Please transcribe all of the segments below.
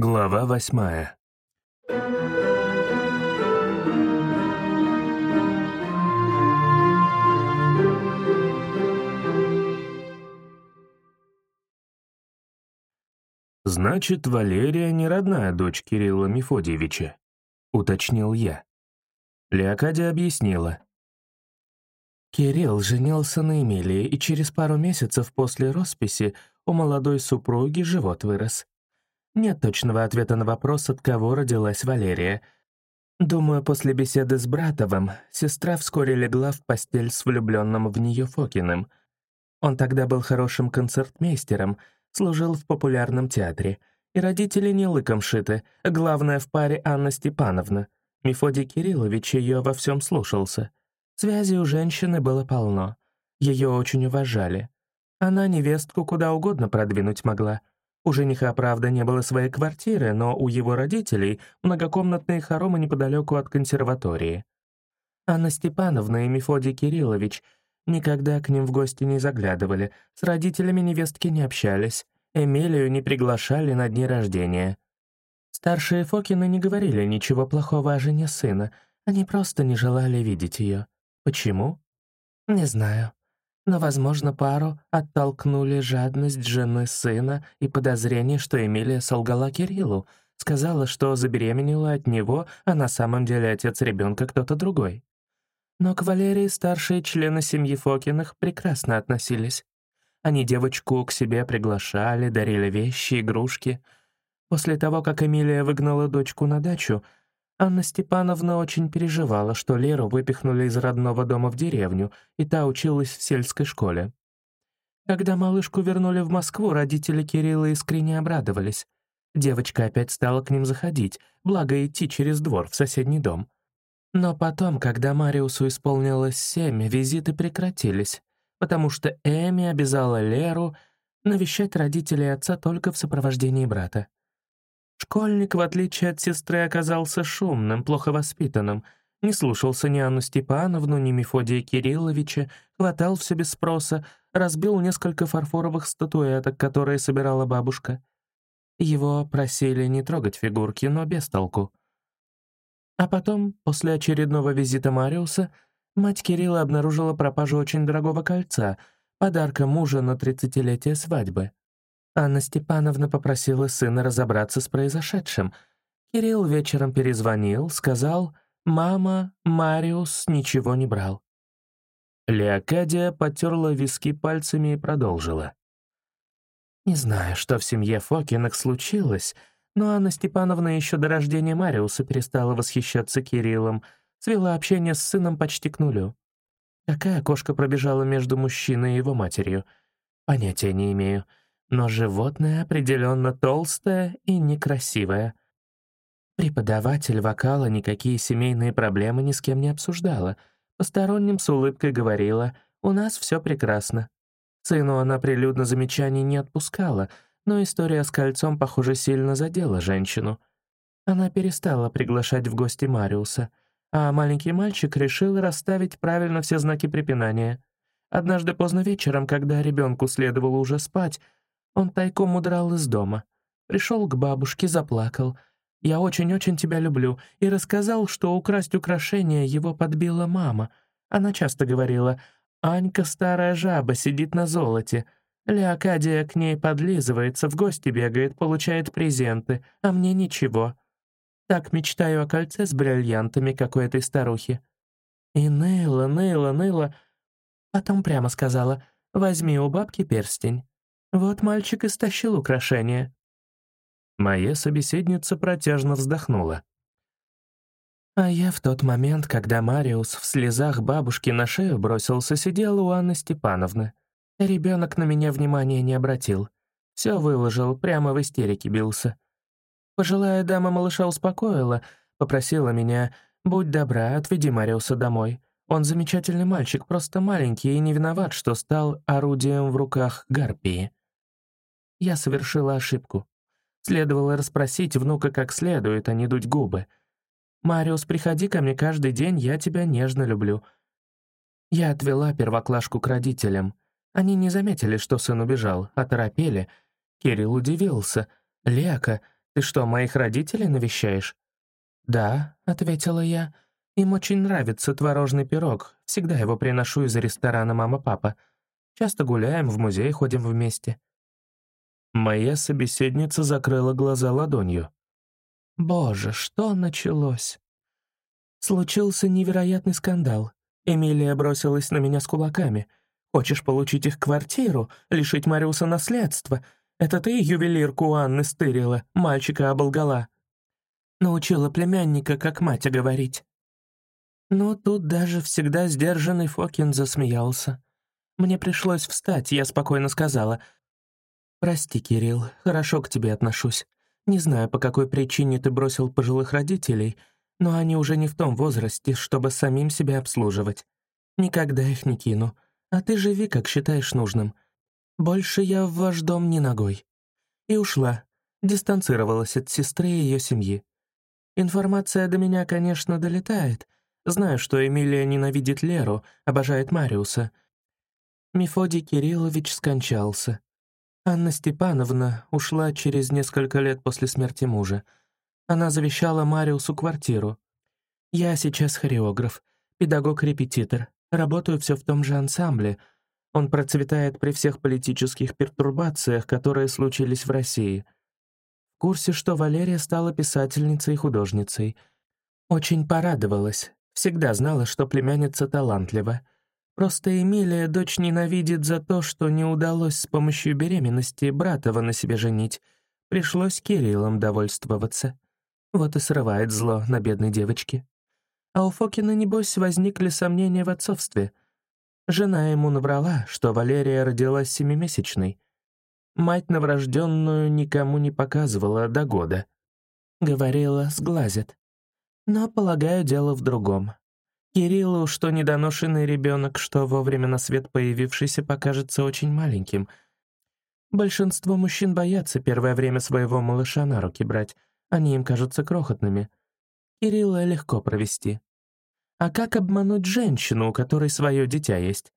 Глава восьмая. «Значит, Валерия не родная дочь Кирилла Мефодьевича», — уточнил я. Леокадия объяснила. Кирилл женился на Эмилии, и через пару месяцев после росписи у молодой супруги живот вырос. Нет точного ответа на вопрос, от кого родилась Валерия. Думаю, после беседы с Братовым сестра вскоре легла в постель с влюбленным в нее Фокиным. Он тогда был хорошим концертмейстером, служил в популярном театре. И родители не лыком шиты, главное в паре Анна Степановна. Мефодий Кириллович ее во всем слушался. Связи у женщины было полно. Ее очень уважали. Она невестку куда угодно продвинуть могла. У жениха, правда, не было своей квартиры, но у его родителей многокомнатные хоромы неподалеку от консерватории. Анна Степановна и Мефодий Кириллович никогда к ним в гости не заглядывали, с родителями невестки не общались, Эмилию не приглашали на дни рождения. Старшие Фокины не говорили ничего плохого о жене сына, они просто не желали видеть ее. Почему? Не знаю. Но, возможно, пару оттолкнули жадность жены сына и подозрение, что Эмилия солгала Кириллу, сказала, что забеременела от него, а на самом деле отец ребенка кто-то другой. Но к Валерии старшие члены семьи Фокиных прекрасно относились. Они девочку к себе приглашали, дарили вещи, игрушки. После того, как Эмилия выгнала дочку на дачу, Анна Степановна очень переживала, что Леру выпихнули из родного дома в деревню, и та училась в сельской школе. Когда малышку вернули в Москву, родители Кирилла искренне обрадовались. Девочка опять стала к ним заходить, благо идти через двор в соседний дом. Но потом, когда Мариусу исполнилось семь, визиты прекратились, потому что Эми обязала Леру навещать родителей отца только в сопровождении брата. Школьник, в отличие от сестры, оказался шумным, плохо воспитанным, не слушался ни Анну Степановну, ни Мефодия Кирилловича, хватал все без спроса, разбил несколько фарфоровых статуэток, которые собирала бабушка. Его просили не трогать фигурки, но без толку. А потом, после очередного визита Мариуса, мать Кирилла обнаружила пропажу очень дорогого кольца, подарка мужа на тридцатилетие свадьбы. Анна Степановна попросила сына разобраться с произошедшим. Кирилл вечером перезвонил, сказал, «Мама, Мариус ничего не брал». Леокадия потерла виски пальцами и продолжила. «Не знаю, что в семье Фокиных случилось, но Анна Степановна еще до рождения Мариуса перестала восхищаться Кириллом, свела общение с сыном почти к нулю. Какая кошка пробежала между мужчиной и его матерью? Понятия не имею но животное определенно толстое и некрасивое. Преподаватель вокала никакие семейные проблемы ни с кем не обсуждала. Посторонним с улыбкой говорила «У нас все прекрасно». Сыну она прилюдно замечаний не отпускала, но история с кольцом, похоже, сильно задела женщину. Она перестала приглашать в гости Мариуса, а маленький мальчик решил расставить правильно все знаки препинания. Однажды поздно вечером, когда ребенку следовало уже спать, он тайком удрал из дома. Пришел к бабушке, заплакал. «Я очень-очень тебя люблю», и рассказал, что украсть украшения его подбила мама. Она часто говорила, «Анька старая жаба, сидит на золоте». Леокадия к ней подлизывается, в гости бегает, получает презенты, а мне ничего. Так мечтаю о кольце с бриллиантами, как у этой старухи. И ныла, ныла, ныла. Потом прямо сказала, возьми у бабки перстень. Вот мальчик и стащил украшение». Моя собеседница протяжно вздохнула. А я в тот момент, когда Мариус в слезах бабушки на шею бросился, сидел у Анны Степановны. Ребенок на меня внимания не обратил. Все выложил, прямо в истерике бился. Пожилая дама малыша успокоила, попросила меня, «Будь добра, отведи Мариуса домой. Он замечательный мальчик, просто маленький и не виноват, что стал орудием в руках Гарпии». Я совершила ошибку. Следовало расспросить внука как следует, а не дуть губы. «Мариус, приходи ко мне каждый день, я тебя нежно люблю». Я отвела первоклашку к родителям. Они не заметили, что сын убежал, а торопели. Кирилл удивился. «Лека, Ты что, моих родителей навещаешь?» «Да», — ответила я. «Им очень нравится творожный пирог. Всегда его приношу из ресторана «Мама-папа». Часто гуляем, в музей ходим вместе». Моя собеседница закрыла глаза ладонью. «Боже, что началось?» Случился невероятный скандал. Эмилия бросилась на меня с кулаками. «Хочешь получить их квартиру, лишить Мариуса наследства? Это ты ювелирку Анны стырила, мальчика оболгала?» Научила племянника, как мать говорить. Но тут даже всегда сдержанный Фокин засмеялся. Мне пришлось встать, я спокойно сказала. «Прости, Кирилл, хорошо к тебе отношусь. Не знаю, по какой причине ты бросил пожилых родителей, но они уже не в том возрасте, чтобы самим себя обслуживать. Никогда их не кину. А ты живи, как считаешь нужным. Больше я в ваш дом не ногой». И ушла. Дистанцировалась от сестры и ее семьи. Информация до меня, конечно, долетает. Знаю, что Эмилия ненавидит Леру, обожает Мариуса. Мефодий Кириллович скончался. Анна Степановна ушла через несколько лет после смерти мужа. Она завещала Мариусу квартиру. Я сейчас хореограф, педагог-репетитор, работаю все в том же ансамбле. Он процветает при всех политических пертурбациях, которые случились в России. В курсе, что Валерия стала писательницей и художницей. Очень порадовалась, всегда знала, что племянница талантлива. Просто Эмилия дочь ненавидит за то, что не удалось с помощью беременности Братова на себе женить. Пришлось Кириллом довольствоваться. Вот и срывает зло на бедной девочке. А у Фокина, небось, возникли сомнения в отцовстве. Жена ему наврала, что Валерия родилась семимесячной. Мать новорожденную никому не показывала до года. Говорила, сглазят. Но, полагаю, дело в другом. Кириллу, что недоношенный ребенок, что вовремя на свет появившийся, покажется очень маленьким. Большинство мужчин боятся первое время своего малыша на руки брать, они им кажутся крохотными. Кирилла легко провести. А как обмануть женщину, у которой свое дитя есть?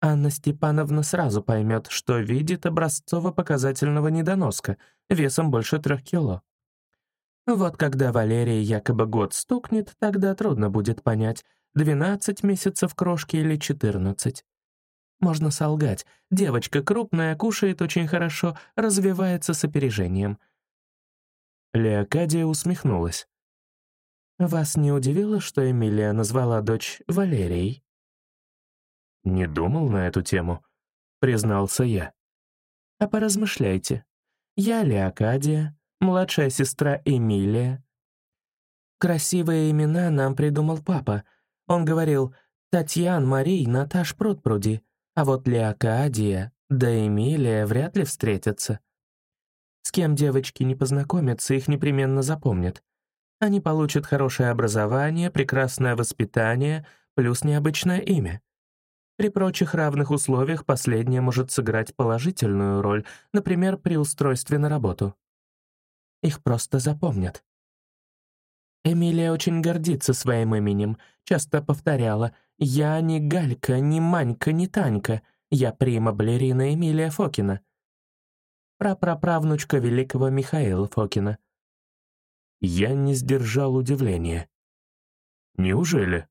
Анна Степановна сразу поймет, что видит образцово-показательного недоноска весом больше трех кило. Вот когда Валерия якобы год стукнет, тогда трудно будет понять, 12 месяцев крошки или 14. Можно солгать. Девочка крупная, кушает очень хорошо, развивается с опережением. Леокадия усмехнулась. «Вас не удивило, что Эмилия назвала дочь Валерией?» «Не думал на эту тему», — признался я. «А поразмышляйте. Я Леокадия, младшая сестра Эмилия. Красивые имена нам придумал папа — он говорил «Татьян, Марий, Наташ Прудпруди», а вот Леокадия да Эмилия вряд ли встретятся. С кем девочки не познакомятся, их непременно запомнят. Они получат хорошее образование, прекрасное воспитание, плюс необычное имя. При прочих равных условиях последнее может сыграть положительную роль, например, при устройстве на работу. Их просто запомнят. Эмилия очень гордится своим именем, часто повторяла «Я не Галька, не Манька, не Танька, я прима-балерина Эмилия Фокина». Прапраправнучка великого Михаила Фокина. Я не сдержал удивления. «Неужели?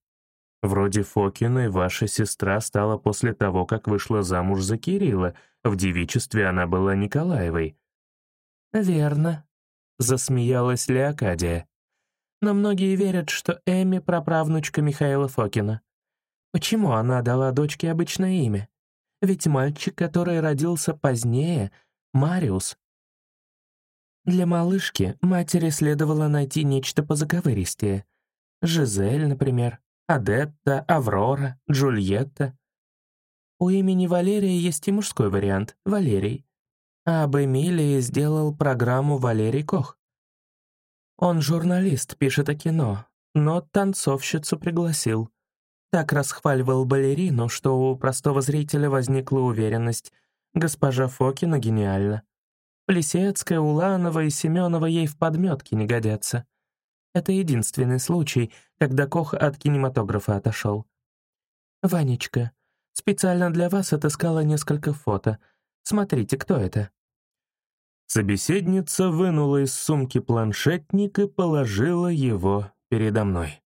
Вроде Фокиной ваша сестра стала после того, как вышла замуж за Кирилла, в девичестве она была Николаевой». «Верно», — засмеялась Леокадия но многие верят, что Эми — праправнучка Михаила Фокина. Почему она дала дочке обычное имя? Ведь мальчик, который родился позднее, Мариус. Для малышки матери следовало найти нечто позаковыристее. Жизель, например, Адетта, Аврора, Джульетта. У имени Валерия есть и мужской вариант — Валерий. А об Эмилии сделал программу Валерий Кох. Он журналист, пишет о кино, но танцовщицу пригласил. Так расхваливал балерину, что у простого зрителя возникла уверенность. Госпожа Фокина гениальна. Плесецкая, Уланова и Семенова ей в подметке не годятся. Это единственный случай, когда Кох от кинематографа отошел. «Ванечка, специально для вас отыскала несколько фото. Смотрите, кто это?» Собеседница вынула из сумки планшетник и положила его передо мной.